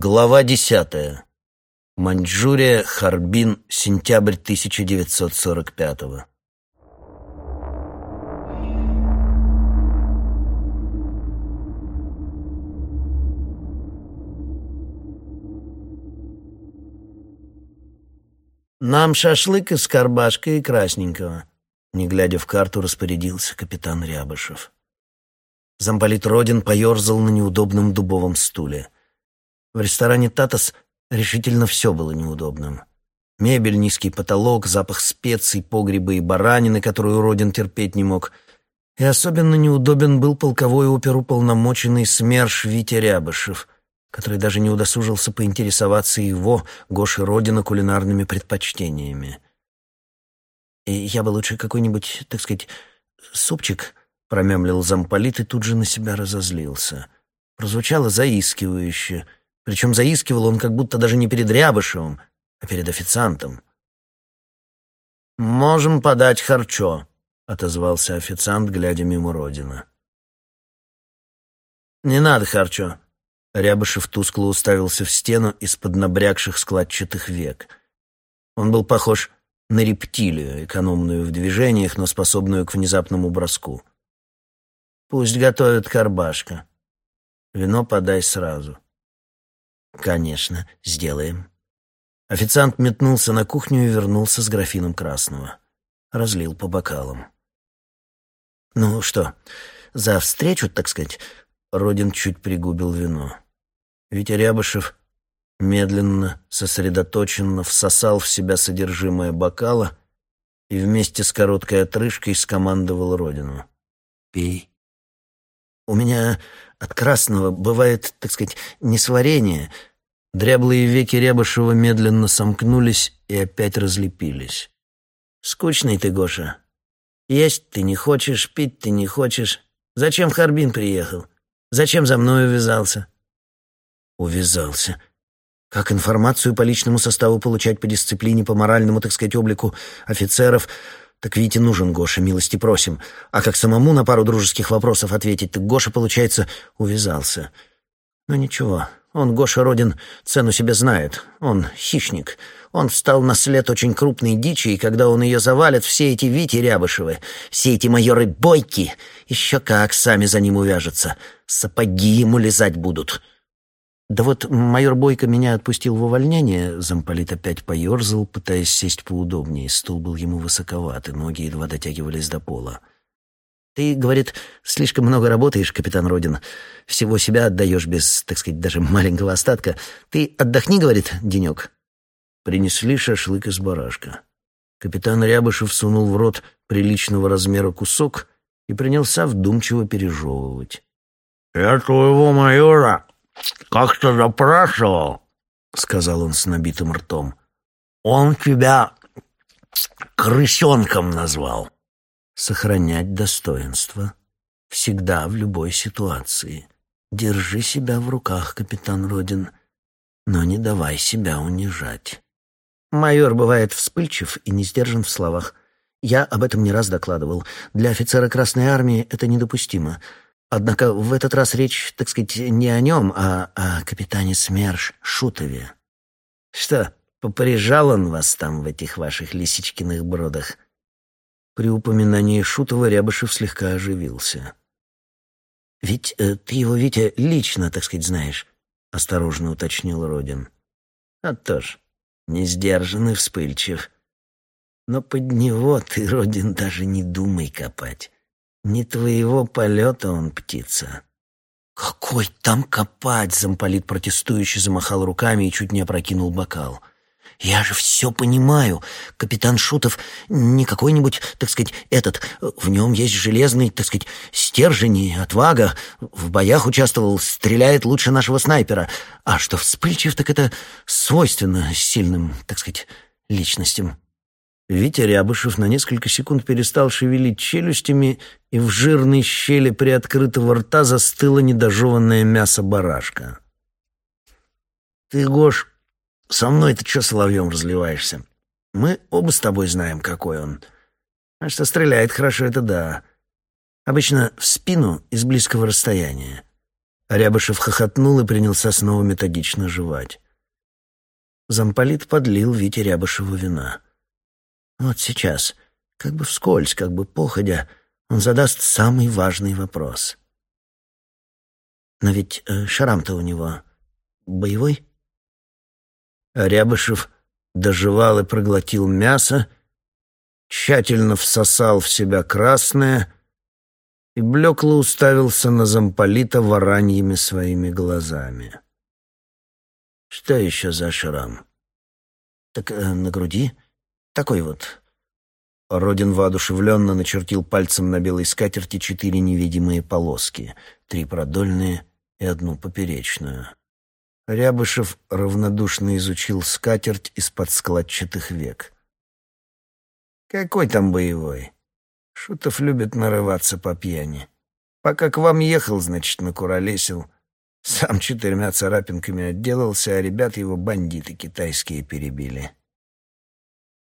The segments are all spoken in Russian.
Глава десятая. Маньчжурия, Харбин, сентябрь 1945-го. «Нам шашлык из карбашка и красненького», — не глядя в карту, распорядился капитан Рябышев. Замполит Родин поерзал на неудобном дубовом стуле. В ресторане «Татас» решительно все было неудобным. Мебель, низкий потолок, запах специй, погреба и баранины, которую Родин терпеть не мог. И особенно неудобен был полковой оперуполномоченный СМЕРШ Витя Рябышев, который даже не удосужился поинтересоваться его, Гоши Родина, кулинарными предпочтениями. И я бы лучше какой-нибудь, так сказать, супчик, промямлил замполит и тут же на себя разозлился. Прозвучало заискивающе — причем заискивал он как будто даже не перед Рябышевым, а перед официантом. «Можем подать харчо», — отозвался официант, глядя мимо Родина. «Не надо харчо». Рябышев тускло уставился в стену из-под набрякших складчатых век. Он был похож на рептилию, экономную в движениях, но способную к внезапному броску. «Пусть готовят карбашка. Вино подай сразу». «Конечно, сделаем». Официант метнулся на кухню и вернулся с графином красного. Разлил по бокалам. «Ну что, за встречу, так сказать?» Родин чуть пригубил вино. Витя Рябышев медленно, сосредоточенно всосал в себя содержимое бокала и вместе с короткой отрыжкой скомандовал Родину. «Пей». «У меня от красного бывает, так сказать, несварение. Дряблые веки Рябышева медленно сомкнулись и опять разлепились. «Скучный ты, Гоша. Есть ты не хочешь, пить ты не хочешь. Зачем в Харбин приехал? Зачем за мной увязался?» «Увязался. Как информацию по личному составу получать по дисциплине, по моральному, так сказать, облику офицеров?» Так Вите нужен Гоша, милости просим. А как самому на пару дружеских вопросов ответить, так Гоша, получается, увязался. Но ничего, он, Гоша Родин, цену себе знает. Он хищник. Он встал на след очень крупной дичи, и когда он ее завалит, все эти Вити Рябышевы, все эти майоры Бойки, еще как сами за ним увяжутся. Сапоги ему лизать будут». Да вот майор Бойко меня отпустил в увольнение, замполит опять поерзал, пытаясь сесть поудобнее. Стул был ему высоковат, и ноги едва дотягивались до пола. «Ты, — говорит, — слишком много работаешь, капитан Родин. Всего себя отдаешь без, так сказать, даже маленького остатка. Ты отдохни, — говорит, — денек». Принесли шашлык из барашка. Капитан Рябышев сунул в рот приличного размера кусок и принялся вдумчиво пережевывать. «Я твоего майора как-то запрашивал, — сказал он с набитым ртом. Он тебя крысенком назвал. Сохранять достоинство. Всегда, в любой ситуации. Держи себя в руках, капитан Родин, но не давай себя унижать. Майор бывает вспыльчив и не сдержан в словах. Я об этом не раз докладывал. Для офицера Красной Армии это недопустимо. Однако в этот раз речь, так сказать, не о нем, а о капитане СМЕРШ Шутове. Что, поприжал он вас там в этих ваших лисичкиных бродах? При упоминании Шутова Рябышев слегка оживился. «Ведь э, ты его, Витя, лично, так сказать, знаешь», — осторожно уточнил Родин. «А то ж, не сдержан и вспыльчив. Но под него ты, Родин, даже не думай копать. Не твоего полета он птица. Какой там копать? Замполит протестующий замахал руками и чуть не опрокинул бокал. Я же все понимаю. Капитан Шутов не какой-нибудь, так сказать, этот. В нем есть железный, так сказать, стержень и отвага. В боях участвовал, стреляет лучше нашего снайпера. А что вспыльчив, так это свойственно сильным, так сказать, личностям. Витя Рябышев на несколько секунд перестал шевелить челюстями, и в жирной щели приоткрытого рта застыло недожеванное мясо барашка. «Ты, Гош, со мной-то что соловьем разливаешься? Мы оба с тобой знаем, какой он. А что стреляет хорошо, это да. Обычно в спину из близкого расстояния. Рябышев хохотнул и принялся снова методично жевать. Замполит подлил Вите Рябышеву вина. Вот сейчас, как бы вскользь, как бы походя, он задаст самый важный вопрос. Но ведь э, шарам-то у него боевой? Рябышев доживал и проглотил мясо, тщательно всосал в себя красное и блекло уставился на замполита вораньими своими глазами. Что еще за шрам? Так э, на груди такой вот. Родин воодушевленно начертил пальцем на белой скатерти четыре невидимые полоски, три продольные и одну поперечную. Рябышев равнодушно изучил скатерть из-под складчатых век. «Какой там боевой? Шутов любит нарываться по пьяни. Пока к вам ехал, значит, накуролесил. Сам четырьмя царапинками отделался, а ребят его бандиты китайские перебили».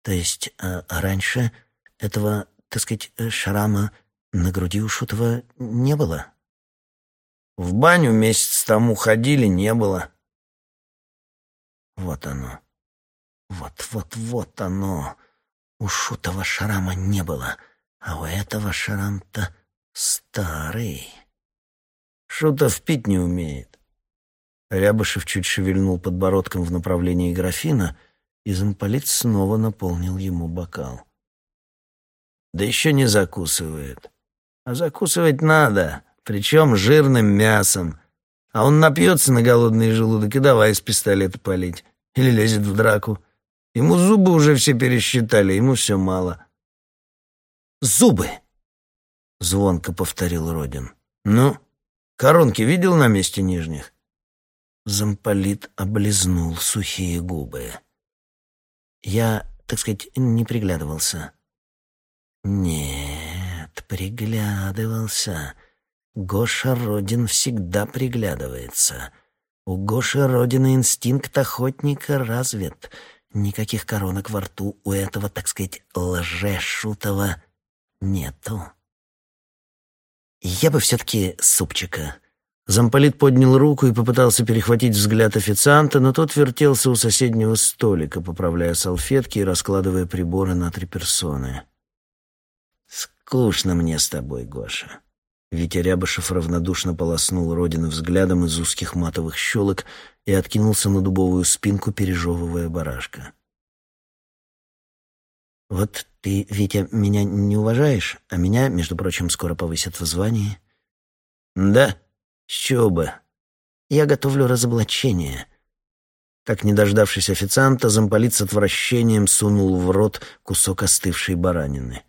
«То есть а, раньше этого, так сказать, шрама на груди у Шутова не было?» «В баню месяц тому ходили, не было». Вот оно. Вот-вот-вот оно. У Шутова шрама не было, а у этого шрам-то старый. Шутов пить не умеет. Рябышев чуть шевельнул подбородком в направлении графина, и замполит снова наполнил ему бокал. Да еще не закусывает. А закусывать надо, причем жирным мясом, а он напьется на голодный желудок и давай из пистолета палить. Или лезет в драку. Ему зубы уже все пересчитали, ему все мало. «Зубы!» — звонко повторил Родин. «Ну, коронки видел на месте нижних?» Замполит облизнул сухие губы. «Я, так сказать, не приглядывался». «Нет, приглядывался. Гоша Родин всегда приглядывается. У Гоши Родины инстинкт охотника развит. Никаких коронок во рту у этого, так сказать, лже-шутова нету. Я бы все-таки супчика. Замполит поднял руку и попытался перехватить взгляд официанта, но тот вертелся у соседнего столика, поправляя салфетки и раскладывая приборы на три персоны. «Скучно мне с тобой, Гоша. Витя Рябышев равнодушно полоснул Родины взглядом из узких матовых щелок и откинулся на дубовую спинку, пережевывая барашка. «Вот ты, Витя, меня не уважаешь, а меня, между прочим, скоро повысят в звании». «Да? С бы?» «Я готовлю разоблачение». Так, не дождавшись официанта, замполит с отвращением сунул в рот кусок остывшей баранины.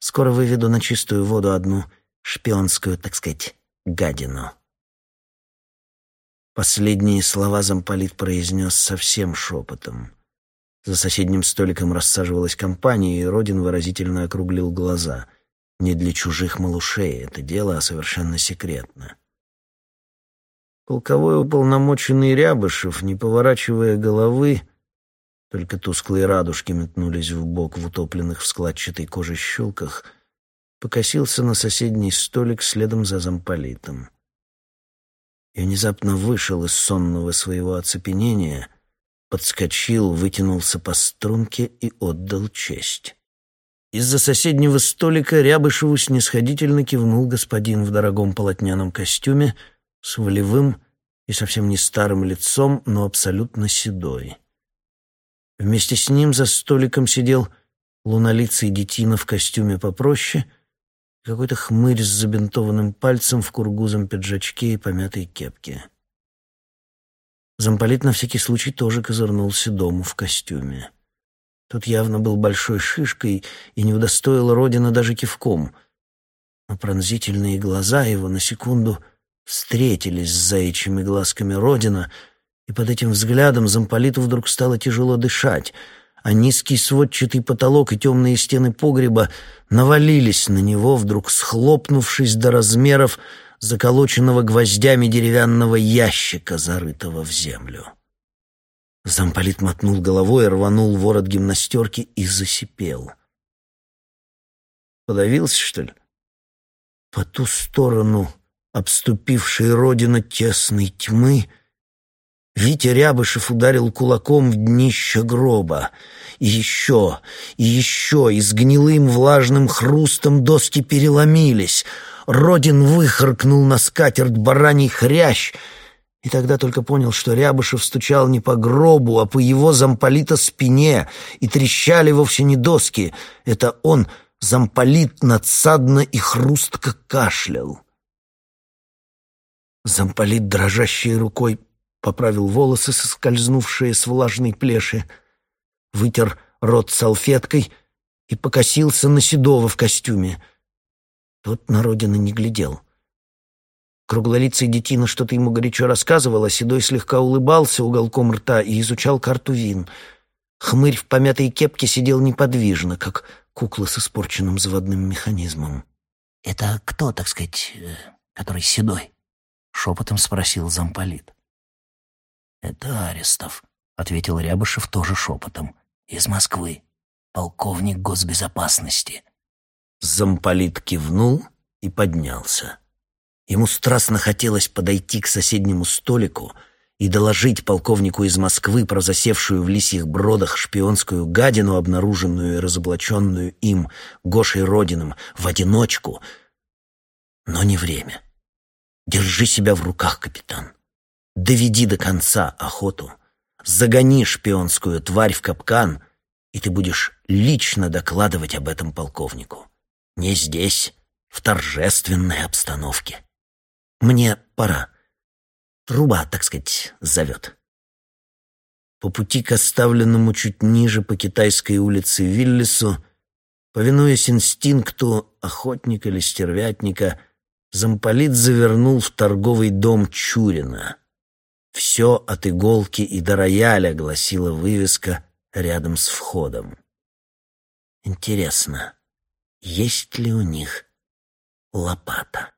«Скоро выведу на чистую воду одну шпионскую, так сказать, гадину. Последние слова замполит произнес совсем шепотом. За соседним столиком рассаживалась компания, и Родин выразительно округлил глаза. Не для чужих малышей это дело, а совершенно секретно. Полковой уполномоченный Рябышев, не поворачивая головы, только тусклые радужки метнулись в бок в утопленных в складчатой коже щелках — покосился на соседний столик следом за замполитом. И внезапно вышел из сонного своего оцепенения, подскочил, вытянулся по струнке и отдал честь. Из-за соседнего столика Рябышеву снисходительно кивнул господин в дорогом полотняном костюме с волевым и совсем не старым лицом, но абсолютно седой. Вместе с ним за столиком сидел лунолицый детина в костюме попроще — какой-то хмырь с забинтованным пальцем в кургузом пиджачке и помятой кепке. Замполит на всякий случай тоже козырнулся дому в костюме. Тот явно был большой шишкой и не удостоил Родина даже кивком. Но пронзительные глаза его на секунду встретились с заячьими глазками Родина, и под этим взглядом замполиту вдруг стало тяжело дышать — а низкий сводчатый потолок и темные стены погреба навалились на него, вдруг схлопнувшись до размеров заколоченного гвоздями деревянного ящика, зарытого в землю. Замполит мотнул головой, рванул ворот гимнастерки и засипел. Подавился, что ли? По ту сторону обступившей родина тесной тьмы, Витя Рябышев ударил кулаком в днище гроба. И еще, и еще, и с гнилым влажным хрустом доски переломились. Родин выхаркнул на скатерть бараний хрящ, и тогда только понял, что Рябышев стучал не по гробу, а по его замполита спине, и трещали вовсе не доски. Это он, замполит, надсадно и хрустко кашлял. Замполит дрожащей рукой поправил волосы, соскользнувшие с влажной плеши, вытер рот салфеткой и покосился на Седова в костюме. Тот на родину не глядел. Круглолицый детина что-то ему горячо рассказывал, а Седой слегка улыбался уголком рта и изучал карту вин. Хмырь в помятой кепке сидел неподвижно, как кукла с испорченным заводным механизмом. «Это кто, так сказать, э, который седой?» — шепотом спросил замполит. «Это Арестов», — ответил Рябышев тоже шепотом. «Из Москвы. Полковник госбезопасности». Замполит кивнул и поднялся. Ему страстно хотелось подойти к соседнему столику и доложить полковнику из Москвы про засевшую в лисьих бродах шпионскую гадину, обнаруженную и разоблаченную им, Гошей Родиным, в одиночку. Но не время. Держи себя в руках, капитан. Доведи до конца охоту, загони шпионскую тварь в капкан, и ты будешь лично докладывать об этом полковнику. Не здесь, в торжественной обстановке. Мне пора. Труба, так сказать, зовет. По пути к оставленному чуть ниже по китайской улице Виллису, повинуясь инстинкту охотника или стервятника, замполит завернул в торговый дом Чурина — все от иголки и до рояля, гласила вывеска рядом с входом. Интересно, есть ли у них лопата?